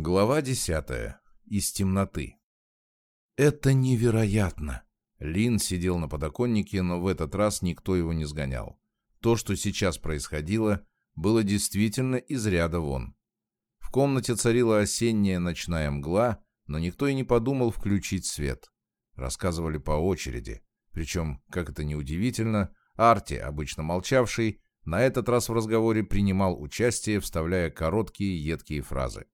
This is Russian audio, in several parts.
Глава десятая. Из темноты. «Это невероятно!» Лин сидел на подоконнике, но в этот раз никто его не сгонял. То, что сейчас происходило, было действительно из ряда вон. В комнате царила осенняя ночная мгла, но никто и не подумал включить свет. Рассказывали по очереди. Причем, как это неудивительно, Арти, обычно молчавший, на этот раз в разговоре принимал участие, вставляя короткие едкие фразы.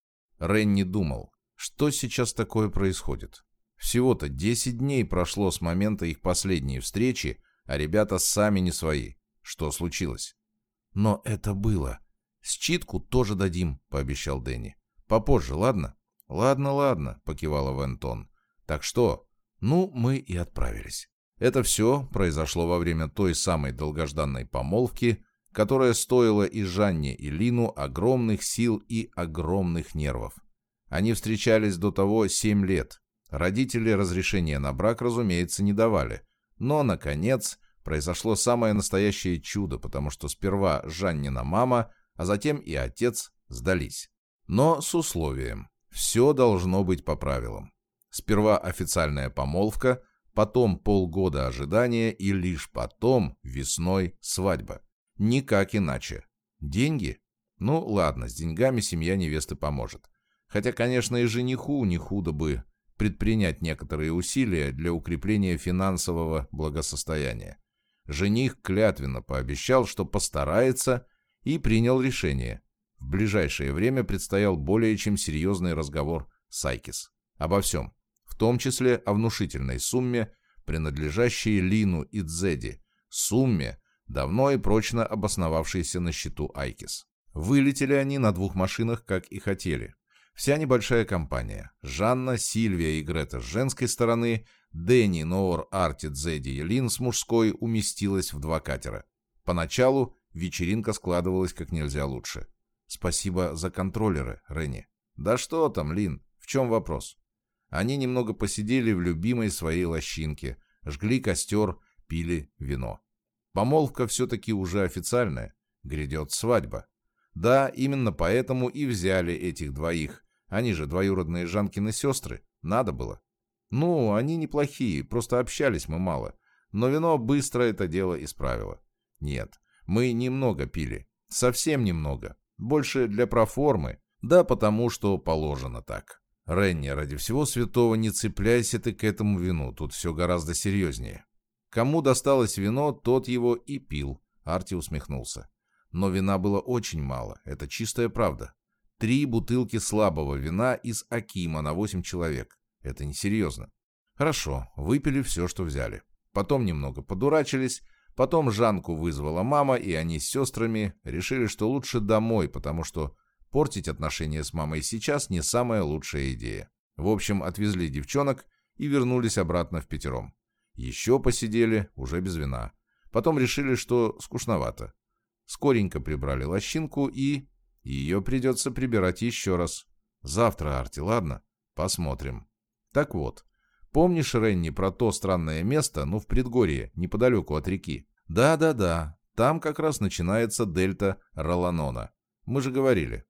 Ренни думал, что сейчас такое происходит. Всего-то 10 дней прошло с момента их последней встречи, а ребята сами не свои. Что случилось? Но это было. Считку тоже дадим, пообещал Дэнни. Попозже, ладно? Ладно, ладно, покивала Вентон. Так что? Ну, мы и отправились. Это все произошло во время той самой долгожданной помолвки, которая стоила и Жанне, и Лину огромных сил и огромных нервов. Они встречались до того семь лет. Родители разрешения на брак, разумеется, не давали. Но, наконец, произошло самое настоящее чудо, потому что сперва Жаннина мама, а затем и отец сдались. Но с условием. Все должно быть по правилам. Сперва официальная помолвка, потом полгода ожидания и лишь потом весной свадьба. Никак иначе. Деньги? Ну, ладно, с деньгами семья невесты поможет. Хотя, конечно, и жениху не худо бы предпринять некоторые усилия для укрепления финансового благосостояния. Жених клятвенно пообещал, что постарается, и принял решение. В ближайшее время предстоял более чем серьезный разговор с Айкис. Обо всем, в том числе о внушительной сумме, принадлежащей Лину и Дзеди, сумме, давно и прочно обосновавшиеся на счету Айкис. Вылетели они на двух машинах, как и хотели. Вся небольшая компания. Жанна, Сильвия и Грета с женской стороны, Дэнни, Ноор, Арти, Дзеди и Лин с мужской уместилась в два катера. Поначалу вечеринка складывалась как нельзя лучше. Спасибо за контроллеры, Ренни. Да что там, Лин, в чем вопрос? Они немного посидели в любимой своей лощинке, жгли костер, пили вино. Помолвка все-таки уже официальная. Грядет свадьба. Да, именно поэтому и взяли этих двоих. Они же двоюродные Жанкины сестры. Надо было. Ну, они неплохие, просто общались мы мало. Но вино быстро это дело исправило. Нет, мы немного пили. Совсем немного. Больше для проформы. Да потому, что положено так. Ренни, ради всего святого, не цепляйся ты к этому вину. Тут все гораздо серьезнее. Кому досталось вино, тот его и пил. Арти усмехнулся. Но вина было очень мало, это чистая правда. Три бутылки слабого вина из Акима на восемь человек. Это несерьезно. Хорошо, выпили все, что взяли. Потом немного подурачились, потом Жанку вызвала мама, и они с сестрами решили, что лучше домой, потому что портить отношения с мамой сейчас не самая лучшая идея. В общем, отвезли девчонок и вернулись обратно в пятером. Еще посидели, уже без вина. Потом решили, что скучновато. Скоренько прибрали лощинку и... Ее придется прибирать еще раз. Завтра, Арти, ладно? Посмотрим. Так вот, помнишь, Ренни, про то странное место, ну, в предгорье, неподалеку от реки? Да-да-да, там как раз начинается дельта Роланона. Мы же говорили.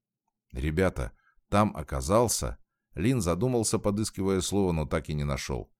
Ребята, там оказался... Лин задумался, подыскивая слово, но так и не нашел.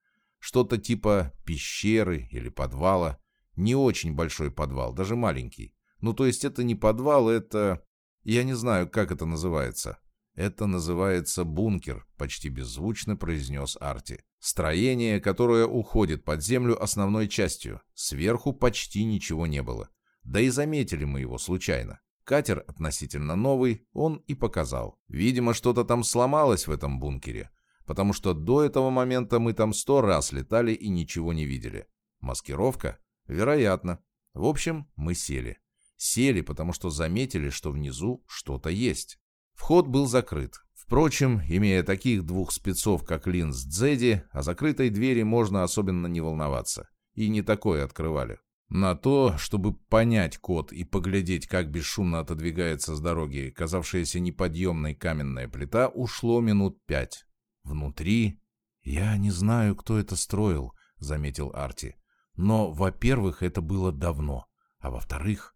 Что-то типа пещеры или подвала. Не очень большой подвал, даже маленький. Ну, то есть это не подвал, это... Я не знаю, как это называется. Это называется бункер, почти беззвучно произнес Арти. Строение, которое уходит под землю основной частью. Сверху почти ничего не было. Да и заметили мы его случайно. Катер относительно новый, он и показал. Видимо, что-то там сломалось в этом бункере потому что до этого момента мы там сто раз летали и ничего не видели. Маскировка? Вероятно. В общем, мы сели. Сели, потому что заметили, что внизу что-то есть. Вход был закрыт. Впрочем, имея таких двух спецов, как Лин с Дзеди, о закрытой двери можно особенно не волноваться. И не такое открывали. На то, чтобы понять код и поглядеть, как бесшумно отодвигается с дороги казавшаяся неподъемной каменная плита, ушло минут пять. Внутри... «Я не знаю, кто это строил», — заметил Арти. «Но, во-первых, это было давно. А во-вторых...»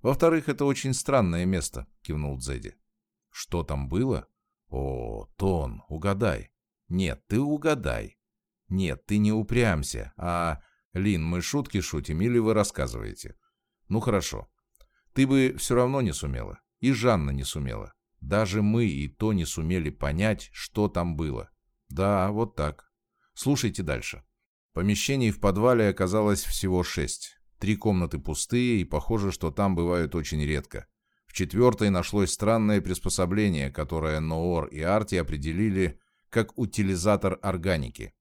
«Во-вторых, это очень странное место», — кивнул Дзеди. «Что там было?» О, Тон, угадай. Нет, ты угадай. Нет, ты не упрямся, а... Лин, мы шутки шутим или вы рассказываете? Ну хорошо. Ты бы все равно не сумела. И Жанна не сумела. Даже мы и то не сумели понять, что там было. Да, вот так. Слушайте дальше. Помещений в подвале оказалось всего шесть. Три комнаты пустые, и похоже, что там бывают очень редко. В четвертой нашлось странное приспособление, которое Ноор и Арти определили как утилизатор органики.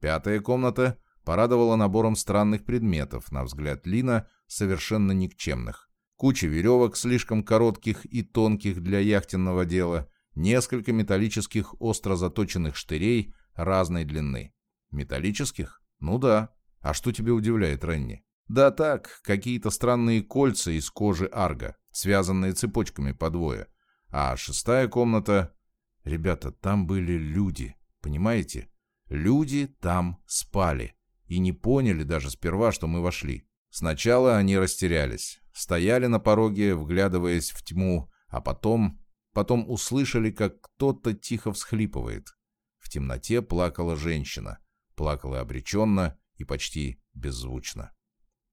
Пятая комната порадовала набором странных предметов, на взгляд Лина, совершенно никчемных. Куча веревок, слишком коротких и тонких для яхтенного дела, несколько металлических остро заточенных штырей разной длины. Металлических? Ну да. А что тебя удивляет, Ренни? Да так, какие-то странные кольца из кожи арга, связанные цепочками по двое. А шестая комната... Ребята, там были люди, понимаете? Люди там спали. И не поняли даже сперва, что мы вошли. Сначала они растерялись, стояли на пороге, вглядываясь в тьму, а потом... Потом услышали, как кто-то тихо всхлипывает. В темноте плакала женщина. Плакала обреченно и почти беззвучно.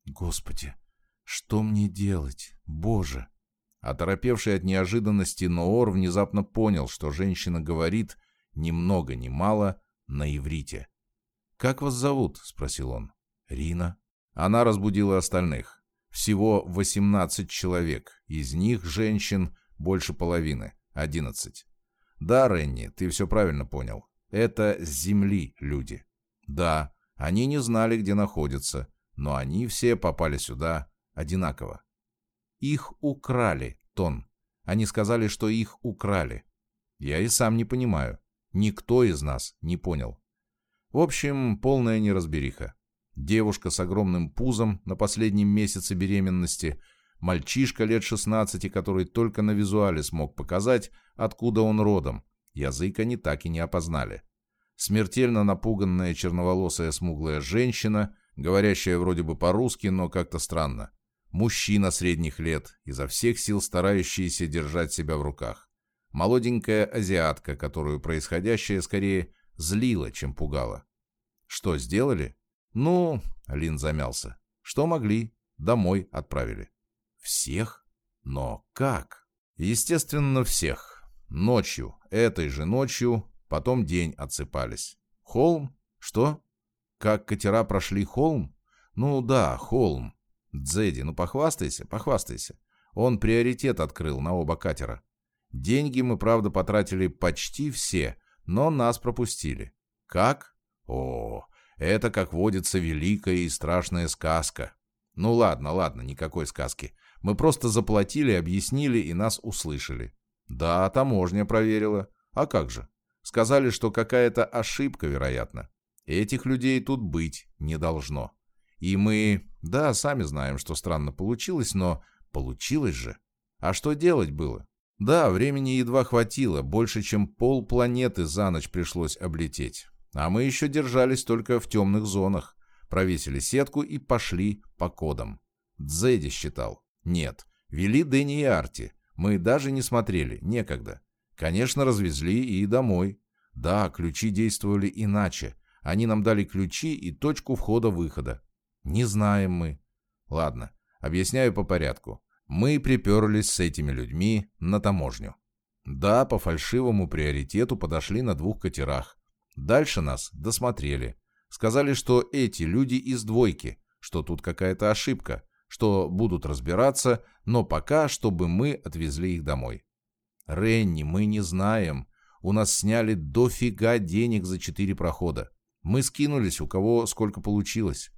«Господи, что мне делать? Боже!» Оторопевший от неожиданности Ноор внезапно понял, что женщина говорит ни много ни мало на иврите. «Как вас зовут?» — спросил он. «Рина». Она разбудила остальных. Всего 18 человек, из них женщин больше половины, 11. Да, Ренни, ты все правильно понял. Это с земли люди. Да, они не знали, где находятся, но они все попали сюда одинаково. Их украли, Тон. Они сказали, что их украли. Я и сам не понимаю. Никто из нас не понял. В общем, полная неразбериха. Девушка с огромным пузом на последнем месяце беременности, мальчишка лет 16, который только на визуале смог показать, откуда он родом. Язык они так и не опознали. Смертельно напуганная черноволосая смуглая женщина, говорящая вроде бы по-русски, но как-то странно. Мужчина средних лет, изо всех сил старающийся держать себя в руках. Молоденькая азиатка, которую происходящее скорее злило, чем пугало. Что сделали? Ну, Лин замялся. Что могли? Домой отправили. Всех? Но как? Естественно, всех. Ночью, этой же ночью, потом день отсыпались. Холм? Что? Как катера прошли холм? Ну да, холм. Дзеди, ну похвастайся, похвастайся. Он приоритет открыл на оба катера. Деньги мы, правда, потратили почти все, но нас пропустили. Как? О, это, как водится, великая и страшная сказка. Ну ладно, ладно, никакой сказки. Мы просто заплатили, объяснили и нас услышали. Да, таможня проверила. А как же? Сказали, что какая-то ошибка, вероятно. Этих людей тут быть не должно. И мы, да, сами знаем, что странно получилось, но получилось же. А что делать было? Да, времени едва хватило, больше, чем пол планеты за ночь пришлось облететь. А мы еще держались только в темных зонах. Провесили сетку и пошли по кодам. Дзеди считал. Нет, вели Дэнни и Арти. Мы даже не смотрели, некогда. Конечно, развезли и домой. Да, ключи действовали иначе. Они нам дали ключи и точку входа-выхода. Не знаем мы. Ладно, объясняю по порядку. Мы приперлись с этими людьми на таможню. Да, по фальшивому приоритету подошли на двух катерах. Дальше нас досмотрели. Сказали, что эти люди из двойки, что тут какая-то ошибка, что будут разбираться, но пока, чтобы мы отвезли их домой. Ренни, мы не знаем. У нас сняли дофига денег за четыре прохода. Мы скинулись, у кого сколько получилось.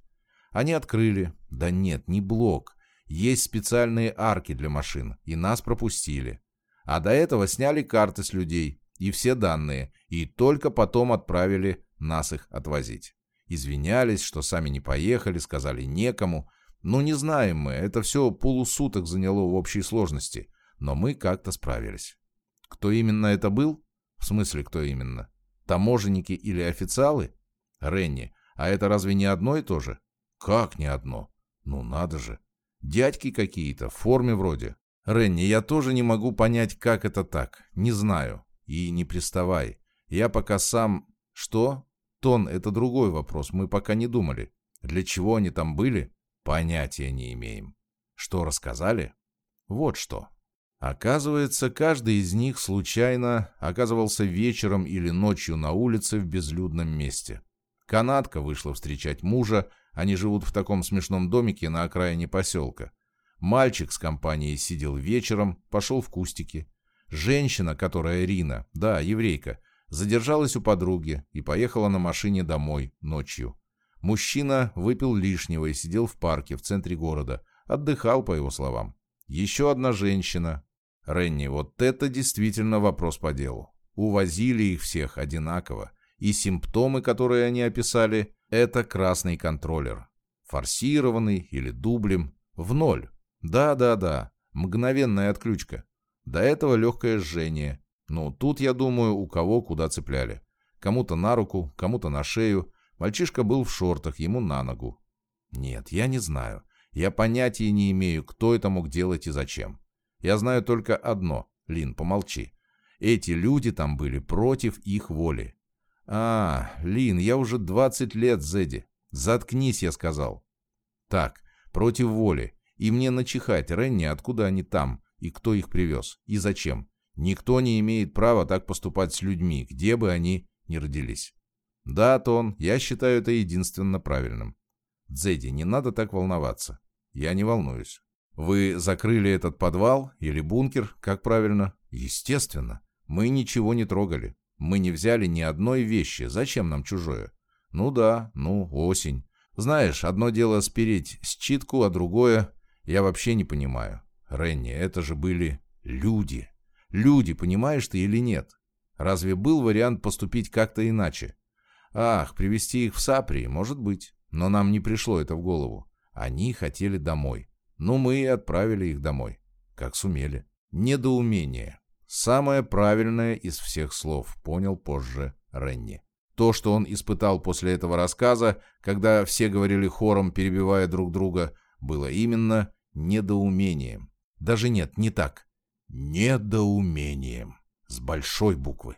Они открыли. Да нет, не блок. Есть специальные арки для машин, и нас пропустили. А до этого сняли карты с людей и все данные, и только потом отправили нас их отвозить. Извинялись, что сами не поехали, сказали некому. Ну, не знаем мы, это все полусуток заняло в общей сложности, но мы как-то справились. Кто именно это был? В смысле, кто именно? Таможенники или официалы? Ренни, а это разве не одно и то же? Как не одно? Ну надо же. Дядьки какие-то, в форме вроде. Ренни, я тоже не могу понять, как это так. Не знаю. И не приставай. Я пока сам... Что? Тон, это другой вопрос, мы пока не думали. Для чего они там были? Понятия не имеем. Что рассказали? Вот что. Оказывается, каждый из них случайно оказывался вечером или ночью на улице в безлюдном месте. Канатка вышла встречать мужа, они живут в таком смешном домике на окраине поселка. Мальчик с компанией сидел вечером, пошел в кустики. Женщина, которая Рина, да, еврейка, задержалась у подруги и поехала на машине домой ночью. Мужчина выпил лишнего и сидел в парке в центре города, отдыхал, по его словам. Еще одна женщина. Ренни, вот это действительно вопрос по делу. Увозили их всех одинаково. И симптомы, которые они описали, это красный контроллер. Форсированный или дублем. В ноль. Да-да-да. Мгновенная отключка. До этого легкое жжение. Ну, тут, я думаю, у кого куда цепляли. Кому-то на руку, кому-то на шею. Мальчишка был в шортах, ему на ногу. Нет, я не знаю. Я понятия не имею, кто это мог делать и зачем. Я знаю только одно. Лин, помолчи. Эти люди там были против их воли. А, Лин, я уже 20 лет, Зедди. Заткнись, я сказал. Так, против воли. И мне начихать, Ренни, откуда они там, и кто их привез, и зачем. Никто не имеет права так поступать с людьми, где бы они ни родились. Да, Тон, я считаю это единственно правильным. Дзеди, не надо так волноваться. Я не волнуюсь. Вы закрыли этот подвал или бункер, как правильно? Естественно. Мы ничего не трогали. Мы не взяли ни одной вещи. Зачем нам чужое? Ну да, ну, осень. Знаешь, одно дело спереть считку, а другое... Я вообще не понимаю. Ренни, это же были люди. Люди, понимаешь ты или нет? Разве был вариант поступить как-то иначе? Ах, привести их в Сапри, может быть. Но нам не пришло это в голову. Они хотели домой. Ну, мы и отправили их домой. Как сумели. Недоумение. Самое правильное из всех слов, понял позже Ренни. То, что он испытал после этого рассказа, когда все говорили хором, перебивая друг друга, было именно недоумением. Даже нет, не так. Недоумением. С большой буквы.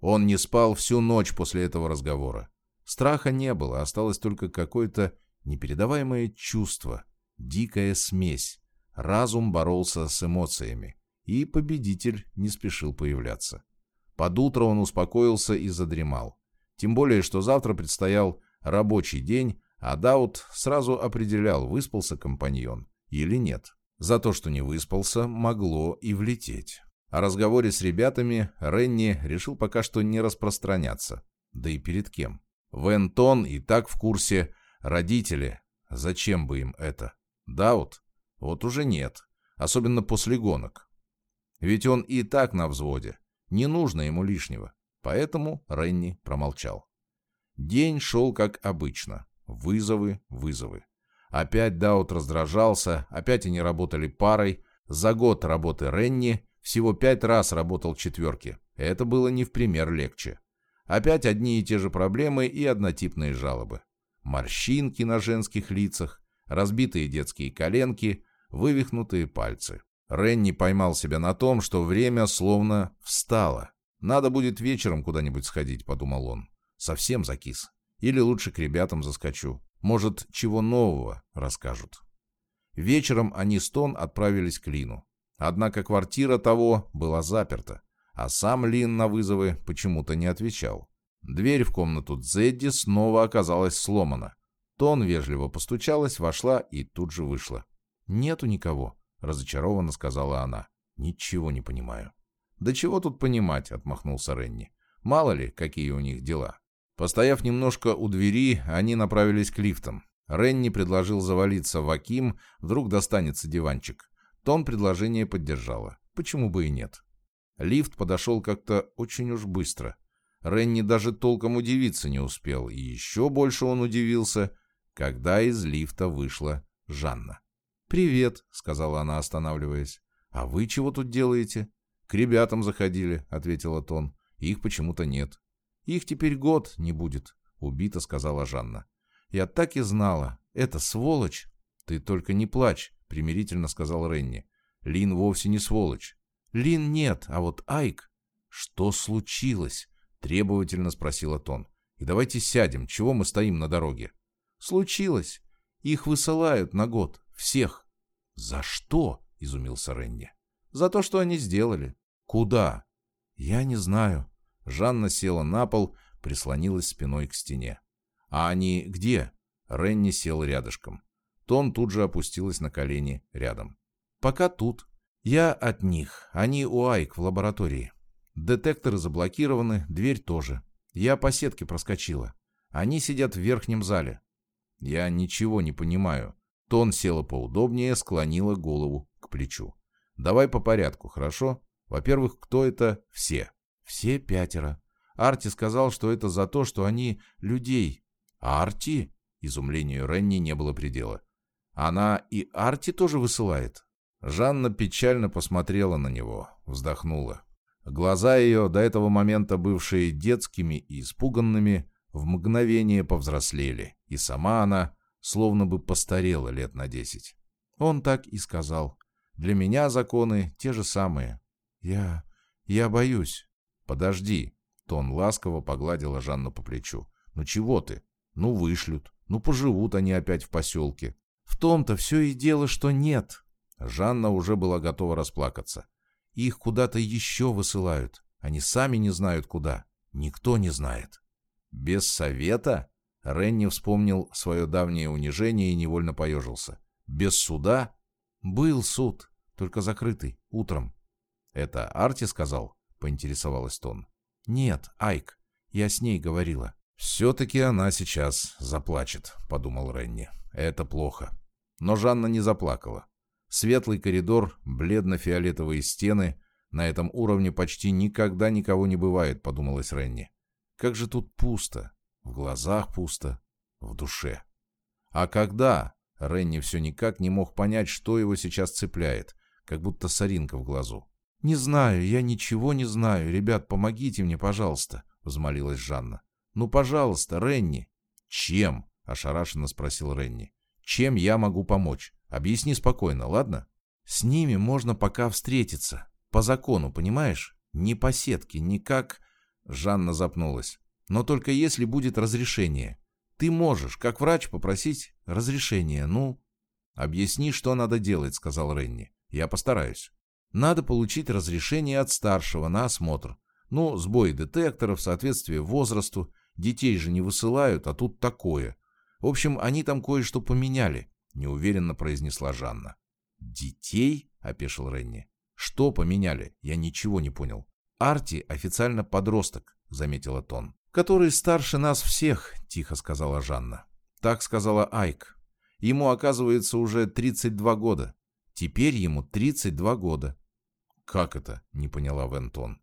Он не спал всю ночь после этого разговора. Страха не было, осталось только какое-то непередаваемое чувство, дикая смесь. Разум боролся с эмоциями, и победитель не спешил появляться. Под утро он успокоился и задремал. Тем более, что завтра предстоял рабочий день, а Даут сразу определял, выспался компаньон или нет. За то, что не выспался, могло и влететь. О разговоре с ребятами Ренни решил пока что не распространяться. Да и перед кем. Вентон и так в курсе. Родители. Зачем бы им это? Даут? Вот уже нет. Особенно после гонок. Ведь он и так на взводе. Не нужно ему лишнего. Поэтому Ренни промолчал. День шел как обычно. Вызовы, вызовы. Опять Даут раздражался, опять они работали парой. За год работы Ренни всего пять раз работал четверки. Это было не в пример легче. Опять одни и те же проблемы и однотипные жалобы. Морщинки на женских лицах, разбитые детские коленки, вывихнутые пальцы. Ренни поймал себя на том, что время словно встало. «Надо будет вечером куда-нибудь сходить», — подумал он. «Совсем закис. Или лучше к ребятам заскочу. Может, чего нового расскажут. Вечером они с Тон отправились к Лину. Однако квартира того была заперта, а сам Лин на вызовы почему-то не отвечал. Дверь в комнату Дзедди снова оказалась сломана. Тон вежливо постучалась, вошла и тут же вышла. «Нету никого», — разочарованно сказала она. «Ничего не понимаю». «Да чего тут понимать?» — отмахнулся Ренни. «Мало ли, какие у них дела». Постояв немножко у двери, они направились к лифтам. Ренни предложил завалиться в Аким, вдруг достанется диванчик. Тон предложение поддержала. Почему бы и нет? Лифт подошел как-то очень уж быстро. Ренни даже толком удивиться не успел, и еще больше он удивился, когда из лифта вышла Жанна. «Привет», — сказала она, останавливаясь. «А вы чего тут делаете?» «К ребятам заходили», — ответила Тон. «Их почему-то нет». Их теперь год не будет, — убито сказала Жанна. Я так и знала. Это сволочь. Ты только не плачь, — примирительно сказал Ренни. Лин вовсе не сволочь. Лин нет, а вот Айк... «Что случилось?» — требовательно спросила Тон. «И давайте сядем. Чего мы стоим на дороге?» «Случилось. Их высылают на год. Всех». «За что?» — изумился Ренни. «За то, что они сделали». «Куда?» «Я не знаю». Жанна села на пол, прислонилась спиной к стене. «А они где?» Ренни сел рядышком. Тон тут же опустилась на колени рядом. «Пока тут. Я от них. Они у Айк в лаборатории. Детекторы заблокированы, дверь тоже. Я по сетке проскочила. Они сидят в верхнем зале. Я ничего не понимаю. Тон села поудобнее, склонила голову к плечу. Давай по порядку, хорошо? Во-первых, кто это все? Все пятеро. Арти сказал, что это за то, что они людей. Арти? Изумлению Ренни не было предела. Она и Арти тоже высылает? Жанна печально посмотрела на него, вздохнула. Глаза ее, до этого момента бывшие детскими и испуганными, в мгновение повзрослели, и сама она словно бы постарела лет на десять. Он так и сказал. «Для меня законы те же самые. Я... я боюсь». «Подожди», — Тон ласково погладила Жанну по плечу. «Ну чего ты? Ну вышлют. Ну поживут они опять в поселке». «В том-то все и дело, что нет». Жанна уже была готова расплакаться. Их куда-то еще высылают. Они сами не знают куда. Никто не знает. Без совета? Ренни вспомнил свое давнее унижение и невольно поежился. Без суда? Был суд, только закрытый, утром. Это Арти сказал? Поинтересовалась Тон. Нет, Айк. Я с ней говорила. «Все-таки она сейчас заплачет», — подумал Ренни. «Это плохо». Но Жанна не заплакала. Светлый коридор, бледно-фиолетовые стены. На этом уровне почти никогда никого не бывает, подумалось Ренни. Как же тут пусто. В глазах пусто, в душе. А когда? Ренни все никак не мог понять, что его сейчас цепляет, как будто соринка в глазу. «Не знаю, я ничего не знаю. Ребят, помогите мне, пожалуйста», — взмолилась Жанна. «Ну, пожалуйста, Ренни». «Чем?» — ошарашенно спросил Ренни. «Чем я могу помочь? Объясни спокойно, ладно? С ними можно пока встретиться. По закону, понимаешь? Не по сетке, не. Жанна запнулась. Но только если будет разрешение. Ты можешь, как врач, попросить разрешение, ну... Объясни, что надо делать, сказал Ренни. Я постараюсь. Надо получить разрешение от старшего на осмотр. Ну, сбой детекторов, соответствие возрасту. Детей же не высылают, а тут такое. В общем, они там кое-что поменяли. — неуверенно произнесла Жанна. «Детей?» — опешил Ренни. «Что поменяли? Я ничего не понял». «Арти официально подросток», — заметила Тон. «Который старше нас всех», — тихо сказала Жанна. Так сказала Айк. «Ему, оказывается, уже 32 года. Теперь ему 32 года». «Как это?» — не поняла Вентон.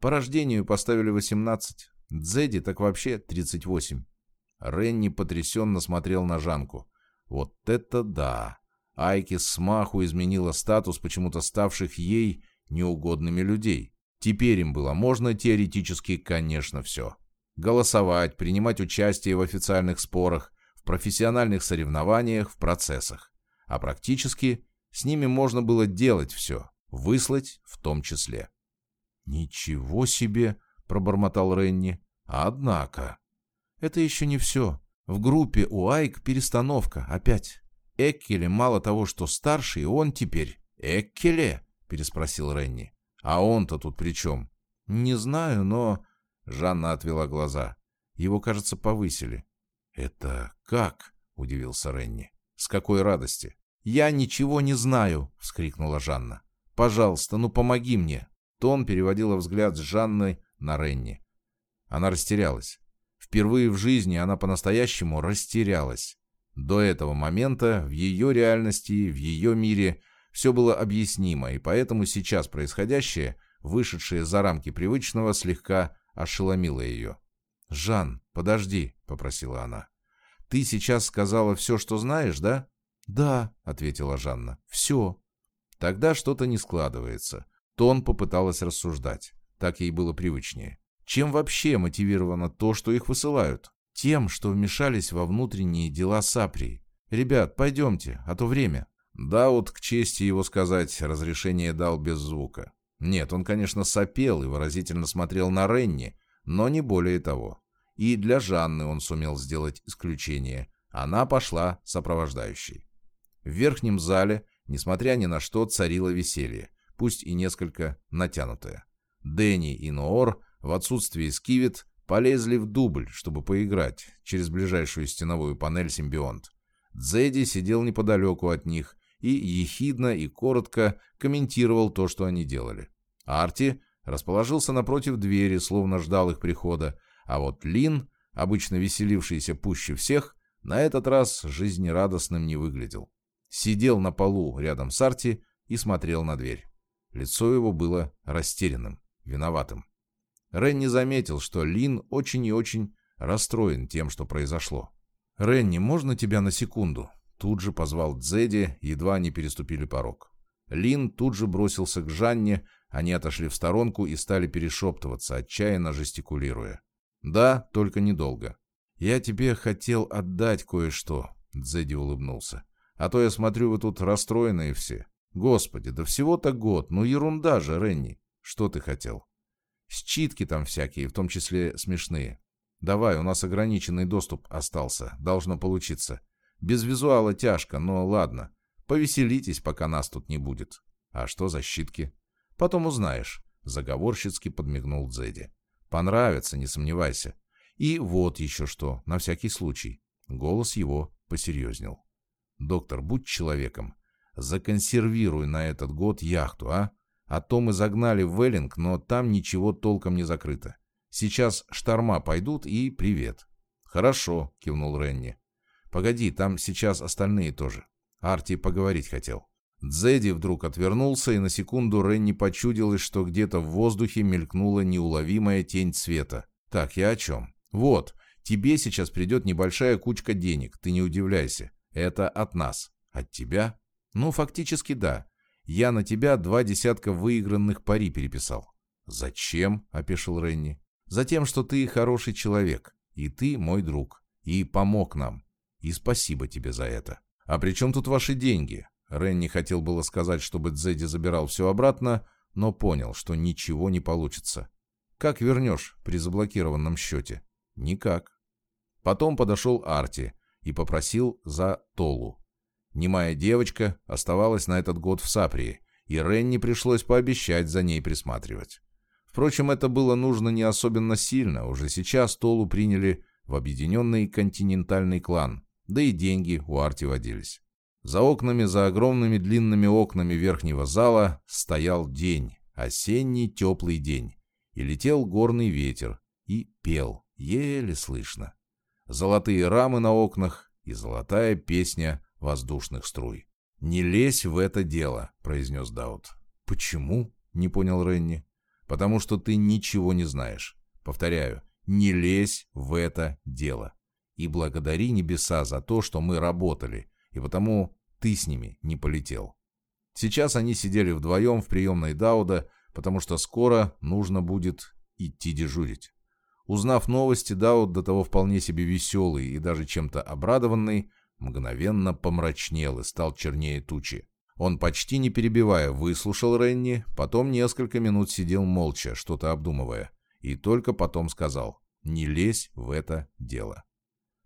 «По рождению поставили 18. Дзеди так вообще 38». Ренни потрясенно смотрел на Жанку. Вот это да! Айки смаху изменила статус почему-то ставших ей неугодными людей. Теперь им было можно теоретически, конечно, все. Голосовать, принимать участие в официальных спорах, в профессиональных соревнованиях, в процессах. А практически с ними можно было делать все, выслать в том числе. «Ничего себе!» — пробормотал Ренни. «Однако...» «Это еще не все. В группе у Айк перестановка опять. Эккеле мало того, что старший, он теперь... Эккеле? Переспросил Ренни. А он-то тут при чем? Не знаю, но... Жанна отвела глаза. Его, кажется, повысили. Это как? Удивился Ренни. С какой радости? «Я ничего не знаю!» — вскрикнула Жанна. «Пожалуйста, ну помоги мне!» Тон переводила взгляд с Жанной на Ренни. Она растерялась. Впервые в жизни она по-настоящему растерялась. До этого момента в ее реальности, в ее мире все было объяснимо, и поэтому сейчас происходящее, вышедшее за рамки привычного, слегка ошеломило ее. «Жан, подожди», — попросила она. «Ты сейчас сказала все, что знаешь, да?» «Да», — ответила Жанна. «Все». Тогда что-то не складывается. Тон попыталась рассуждать. Так ей было привычнее. Чем вообще мотивировано то, что их высылают? Тем, что вмешались во внутренние дела Саприи. Ребят, пойдемте, а то время. Да, вот к чести его сказать, разрешение дал без звука. Нет, он, конечно, сопел и выразительно смотрел на Ренни, но не более того. И для Жанны он сумел сделать исключение. Она пошла сопровождающей. В верхнем зале, несмотря ни на что, царило веселье, пусть и несколько натянутое. Дэнни и Ноор в отсутствии Скивет полезли в дубль, чтобы поиграть через ближайшую стеновую панель симбионт. Дзеди сидел неподалеку от них и ехидно и коротко комментировал то, что они делали. Арти расположился напротив двери, словно ждал их прихода, а вот Лин, обычно веселившийся пуще всех, на этот раз жизнерадостным не выглядел. Сидел на полу рядом с Арти и смотрел на дверь. Лицо его было растерянным, виноватым. Рен не заметил, что Лин очень и очень расстроен тем, что произошло. «Ренни, можно тебя на секунду?» Тут же позвал Дзеди, едва они переступили порог. Лин тут же бросился к Жанне, они отошли в сторонку и стали перешептываться, отчаянно жестикулируя. «Да, только недолго. Я тебе хотел отдать кое-что», — Дзеди улыбнулся. «А то я смотрю, вы тут расстроенные все. Господи, да всего-то год, ну ерунда же, Ренни. Что ты хотел?» «Считки там всякие, в том числе смешные. Давай, у нас ограниченный доступ остался. Должно получиться. Без визуала тяжко, но ладно. Повеселитесь, пока нас тут не будет. А что за щитки? Потом узнаешь. Заговорщицки подмигнул Дзеди. Понравится, не сомневайся. И вот еще что, на всякий случай. Голос его посерьезнел. Доктор, будь человеком. Законсервируй на этот год яхту, а? А то мы загнали в Веллинг, но там ничего толком не закрыто. Сейчас шторма пойдут и привет. Хорошо, кивнул Ренни. Погоди, там сейчас остальные тоже. Арти поговорить хотел. Дзеди вдруг отвернулся, и на секунду Ренни почудилось, что где-то в воздухе мелькнула неуловимая тень цвета. Так, я о чем? Вот, тебе сейчас придет небольшая кучка денег, ты не удивляйся. Это от нас. От тебя? Ну, фактически да. Я на тебя два десятка выигранных пари переписал. «Зачем?» — опешил Ренни. Затем, что ты хороший человек, и ты мой друг, и помог нам. И спасибо тебе за это. А при чем тут ваши деньги? Ренни хотел было сказать, чтобы Дзеди забирал все обратно, но понял, что ничего не получится. Как вернешь при заблокированном счете? Никак. Потом подошел Арти и попросил за Толу. Немая девочка оставалась на этот год в Саприи, и Ренни пришлось пообещать за ней присматривать. Впрочем, это было нужно не особенно сильно, уже сейчас Толу приняли в объединенный континентальный клан, да и деньги у Арти водились. За окнами, за огромными длинными окнами верхнего зала стоял день, осенний теплый день, и летел горный ветер, и пел, еле слышно. Золотые рамы на окнах и золотая песня воздушных струй. «Не лезь в это дело», — произнес Даут. «Почему?» — не понял Ренни потому что ты ничего не знаешь. Повторяю, не лезь в это дело. И благодари небеса за то, что мы работали, и потому ты с ними не полетел. Сейчас они сидели вдвоем в приемной Дауда, потому что скоро нужно будет идти дежурить. Узнав новости, Дауд, до того вполне себе веселый и даже чем-то обрадованный, мгновенно помрачнел и стал чернее тучи. Он, почти не перебивая, выслушал Ренни, потом несколько минут сидел молча, что-то обдумывая, и только потом сказал «Не лезь в это дело».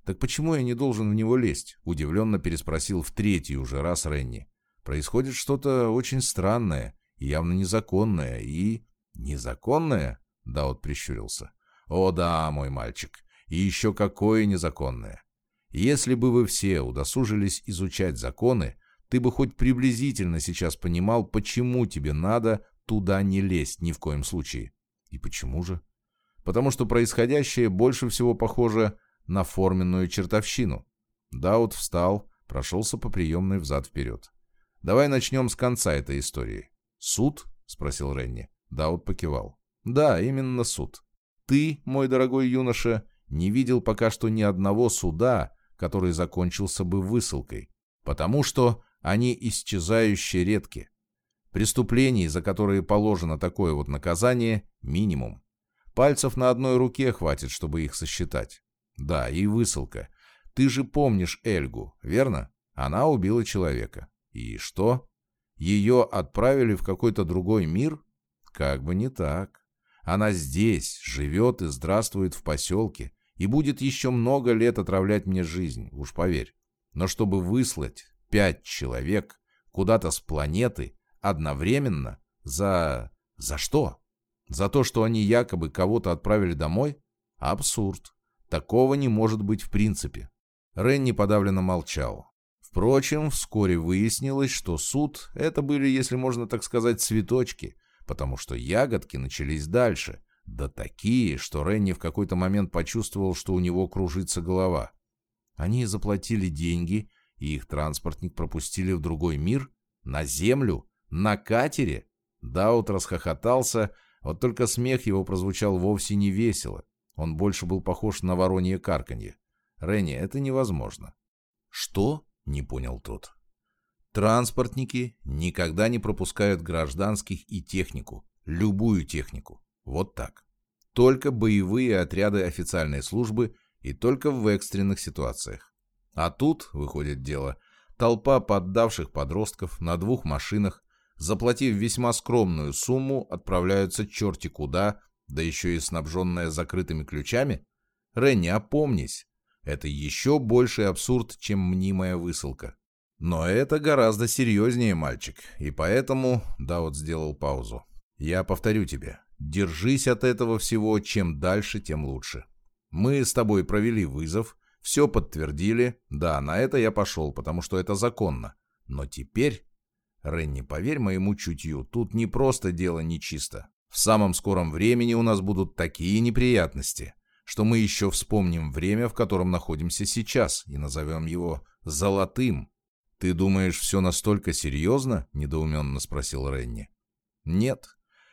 «Так почему я не должен в него лезть?» – удивленно переспросил в третий уже раз Ренни. «Происходит что-то очень странное, явно незаконное и...» «Незаконное?» – Даут прищурился. «О да, мой мальчик, и еще какое незаконное! Если бы вы все удосужились изучать законы, ты бы хоть приблизительно сейчас понимал, почему тебе надо туда не лезть ни в коем случае. И почему же? Потому что происходящее больше всего похоже на форменную чертовщину. Даут встал, прошелся по приемной взад-вперед. «Давай начнем с конца этой истории». «Суд?» — спросил Ренни. Даут покивал. «Да, именно суд. Ты, мой дорогой юноша, не видел пока что ни одного суда, который закончился бы высылкой. Потому что они исчезающе редки. Преступлений, за которые положено такое вот наказание, минимум. Пальцев на одной руке хватит, чтобы их сосчитать. Да, и высылка. Ты же помнишь Эльгу, верно? Она убила человека. И что? Ее отправили в какой-то другой мир? Как бы не так. Она здесь, живет и здравствует в поселке, и будет еще много лет отравлять мне жизнь, уж поверь. Но чтобы выслать пять человек куда-то с планеты одновременно, за... за что? За то, что они якобы кого-то отправили домой? Абсурд. Такого не может быть в принципе. Ренни подавленно молчал. Впрочем, вскоре выяснилось, что суд — это были, если можно так сказать, цветочки, потому что ягодки начались дальше, да такие, что Ренни в какой-то момент почувствовал, что у него кружится голова. Они заплатили деньги, и их транспортник пропустили в другой мир? На землю? На катере? Даут расхохотался, вот только смех его прозвучал вовсе не весело. Он больше был похож на воронье карканье. Ренни, это невозможно. Что? Не понял тот. Транспортники никогда не пропускают гражданских и технику, любую технику. Вот так. Только боевые отряды официальной службы и только в экстренных ситуациях. А тут, выходит дело, толпа поддавших подростков на двух машинах, заплатив весьма скромную сумму, отправляются черти куда, да еще и снабженная закрытыми ключами. Ренни, опомнись, это еще больший абсурд, чем мнимая высылка. Но это гораздо серьезнее, мальчик, и поэтому Даут сделал паузу. Я повторю тебе, держись от этого всего, чем дальше, тем лучше. Мы с тобой провели вызов, все подтвердили, да, на это я пошел, потому что это законно. Но теперь, Ренни, поверь моему чутью, тут не просто дело нечисто. В самом скором времени у нас будут такие неприятности, что мы еще вспомним время, в котором находимся сейчас, и назовем его «золотым». «Ты думаешь, все настолько серьезно?» — недоуменно спросил Ренни. «Нет.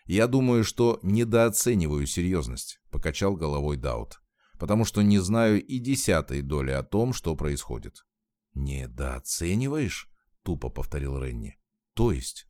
Я думаю, что недооцениваю серьезность», — покачал головой Даут. «Потому что не знаю и десятой доли о том, что происходит». «Недооцениваешь?» — тупо повторил Ренни. «То есть?»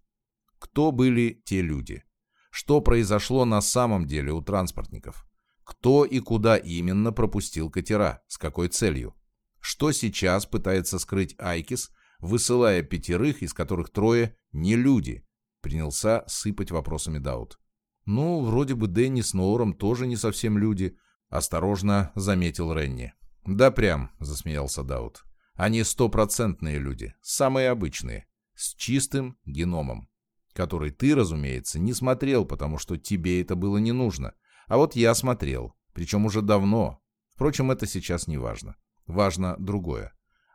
«Кто были те люди? Что произошло на самом деле у транспортников? Кто и куда именно пропустил катера? С какой целью? Что сейчас пытается скрыть Айкис, высылая пятерых, из которых трое не люди, принялся сыпать вопросами Даут. Ну, вроде бы Дэнни с Ноуром тоже не совсем люди, осторожно заметил Ренни. Да прям, засмеялся Даут. Они стопроцентные люди, самые обычные, с чистым геномом, который ты, разумеется, не смотрел, потому что тебе это было не нужно. А вот я смотрел, причем уже давно. Впрочем, это сейчас не важно. Важно другое.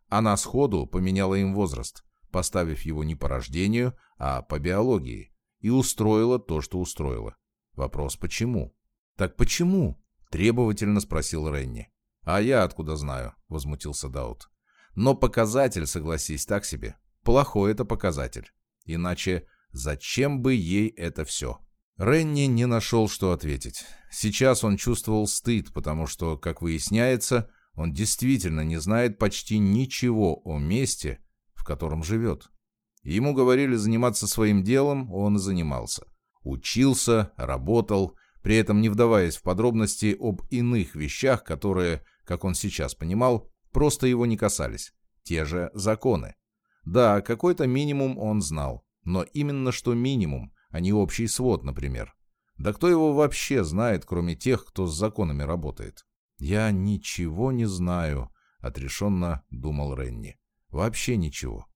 Она сходу поменяла им возраст, поставив его не по рождению, а по биологии, и устроила то, что устроила. Вопрос «почему?» «Так почему?» — требовательно спросил Ренни. «А я откуда знаю?» — возмутился Даут. «Но показатель, согласись, так себе. Плохой это показатель. Иначе зачем бы ей это все?» Ренни не нашел, что ответить. Сейчас он чувствовал стыд, потому что, как выясняется, он действительно не знает почти ничего о месте, в котором живет. Ему говорили заниматься своим делом, он и занимался. Учился, работал, при этом не вдаваясь в подробности об иных вещах, которые, как он сейчас понимал, просто его не касались. Те же законы. Да, какой-то минимум он знал, но именно что минимум, а не общий свод, например. Да кто его вообще знает, кроме тех, кто с законами работает? «Я ничего не знаю», — отрешенно думал Ренни. «Вообще ничего.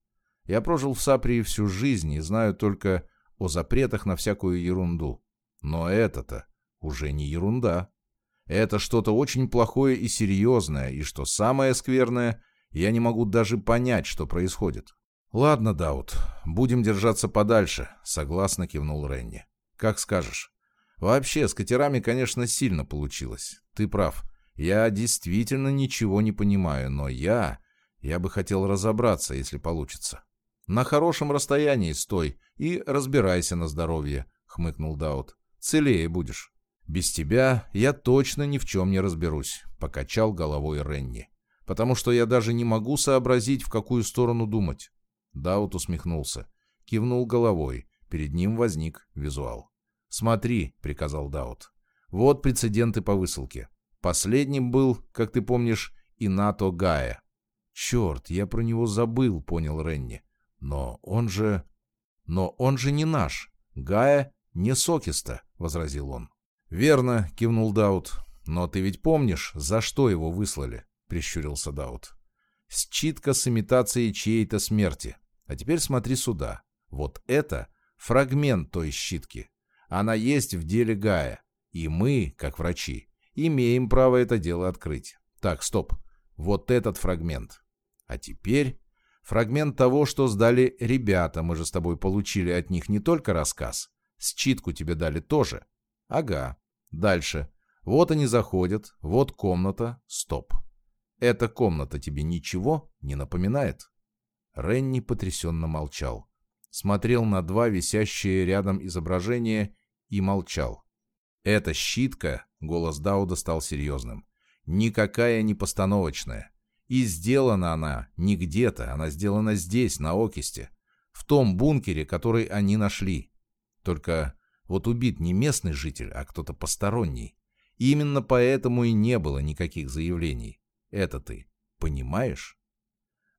Я прожил в Саприи всю жизнь и знаю только о запретах на всякую ерунду. Но это-то уже не ерунда. Это что-то очень плохое и серьезное, и что самое скверное, я не могу даже понять, что происходит». «Ладно, Даут, будем держаться подальше», — согласно кивнул Ренни. «Как скажешь. Вообще, с катерами, конечно, сильно получилось. Ты прав. Я действительно ничего не понимаю, но я... Я бы хотел разобраться, если получится. На хорошем расстоянии стой и разбирайся на здоровье, хмыкнул Даут. Целее будешь. Без тебя я точно ни в чем не разберусь, покачал головой Ренни. Потому что я даже не могу сообразить, в какую сторону думать. Даут усмехнулся. Кивнул головой. Перед ним возник визуал. «Смотри», — приказал Даут. «Вот прецеденты по высылке. Последним был, как ты помнишь, Инато Гая. «Черт, я про него забыл», — понял Ренни. «Но он же... Но он же не наш. Гая не сокиста», — возразил он. «Верно», — кивнул Даут. «Но ты ведь помнишь, за что его выслали?» — прищурился Даут. «Считка с имитацией чьей-то смерти. А теперь смотри сюда. Вот это фрагмент той щитки. Она есть в деле Гая. И мы, как врачи, имеем право это дело открыть. Так, стоп. Вот этот фрагмент. А теперь фрагмент того, что сдали ребята. Мы же с тобой получили от них не только рассказ. Считку тебе дали тоже. Ага. Дальше. Вот они заходят. Вот комната. Стоп. Эта комната тебе ничего не напоминает? Ренни потрясенно молчал. Смотрел на два висящие рядом изображения и молчал. «Это щитка», — голос Дауда стал серьезным, — «никакая не постановочная. И сделана она не где-то, она сделана здесь, на Окисте, в том бункере, который они нашли. Только вот убит не местный житель, а кто-то посторонний. И именно поэтому и не было никаких заявлений. Это ты понимаешь?»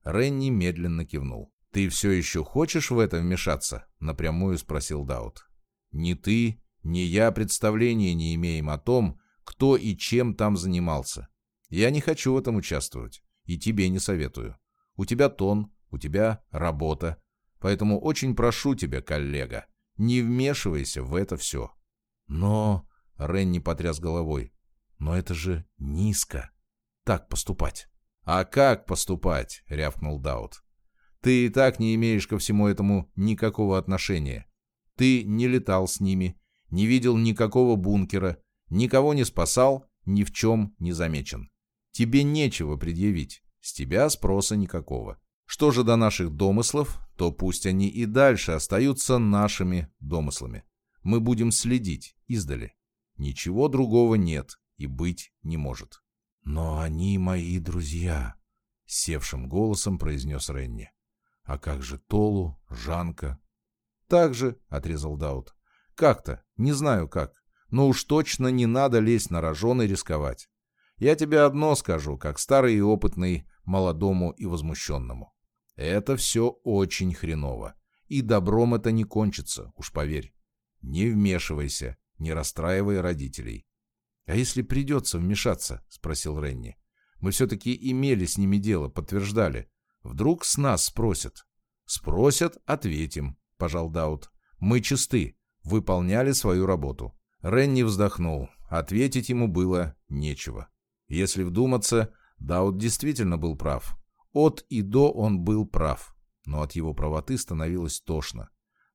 Ренни медленно кивнул. «Ты все еще хочешь в это вмешаться?» — напрямую спросил Даут. «Ни ты, ни я представления не имеем о том, кто и чем там занимался. Я не хочу в этом участвовать, и тебе не советую. У тебя тон, у тебя работа, поэтому очень прошу тебя, коллега, не вмешивайся в это все». «Но...» — Ренни потряс головой. «Но это же низко. Так поступать». «А как поступать?» — рявкнул Даут. «Ты и так не имеешь ко всему этому никакого отношения. Ты не летал с ними, не видел никакого бункера, никого не спасал, ни в чем не замечен. Тебе нечего предъявить, с тебя спроса никакого. Что же до наших домыслов, то пусть они и дальше остаются нашими домыслами. Мы будем следить издали. Ничего другого нет и быть не может. «Но они мои друзья», — севшим голосом произнес Ренни. «А как же Толу, Жанка?» «Так же», — отрезал Даут. «Как-то, не знаю как, но уж точно не надо лезть на рожон и рисковать. Я тебе одно скажу, как старый и опытный, молодому и возмущенному. Это все очень хреново, и добром это не кончится, уж поверь. Не вмешивайся, не расстраивай родителей. «А если придется вмешаться?» — спросил Ренни. «Мы все-таки имели с ними дело, подтверждали. Вдруг с нас спросят?» «Спросят, ответим», — пожал Даут. «Мы чисты, выполняли свою работу». Ренни вздохнул. Ответить ему было нечего. Если вдуматься, Даут действительно был прав. От и до он был прав. Но от его правоты становилось тошно.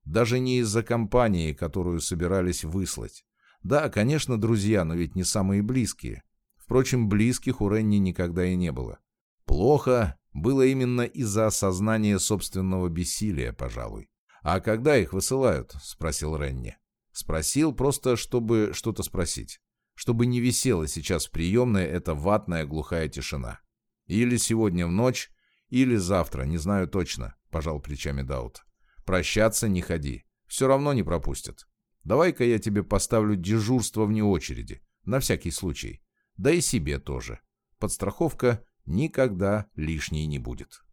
Даже не из-за компании, которую собирались выслать. Да, конечно, друзья, но ведь не самые близкие. Впрочем, близких у Ренни никогда и не было. Плохо было именно из-за осознания собственного бессилия, пожалуй. «А когда их высылают?» — спросил Ренни. Спросил просто, чтобы что-то спросить. Чтобы не висела сейчас в приемной эта ватная глухая тишина. Или сегодня в ночь, или завтра, не знаю точно, — пожал плечами Даут. Прощаться не ходи, все равно не пропустят. Давай-ка я тебе поставлю дежурство вне очереди, на всякий случай. Да и себе тоже. Подстраховка никогда лишней не будет.